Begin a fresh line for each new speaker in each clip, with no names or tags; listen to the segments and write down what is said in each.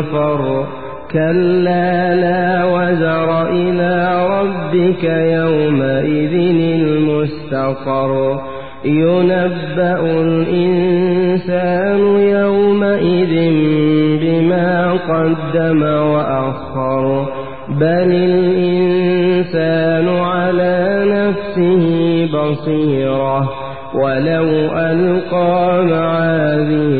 المفر كلا لا وزر إلى ربك يومئذ المستقر. ينبأ الإنسان يومئذ بما قدم وأخر. بل الإنسان على نفسه بصيرة. ولو ألقى معاذيره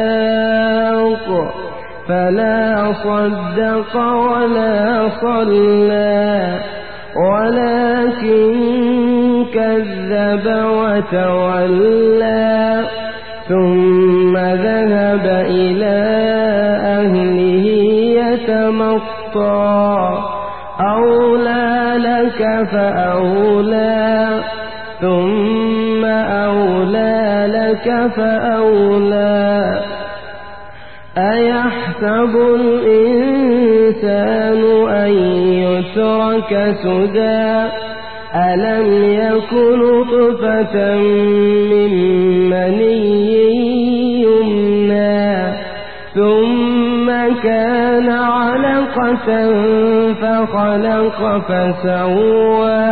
فلا صدق ولا صلى ولكن كذب وتولى ثم ذهب إلى أهله يتمطى. أولى لك فأولى ثم أولى لك فأولى. أيحسب الإنسان أن يترك سدى ألم يكن طفة من مني يمنى ثم كان علقة فخلق فسوى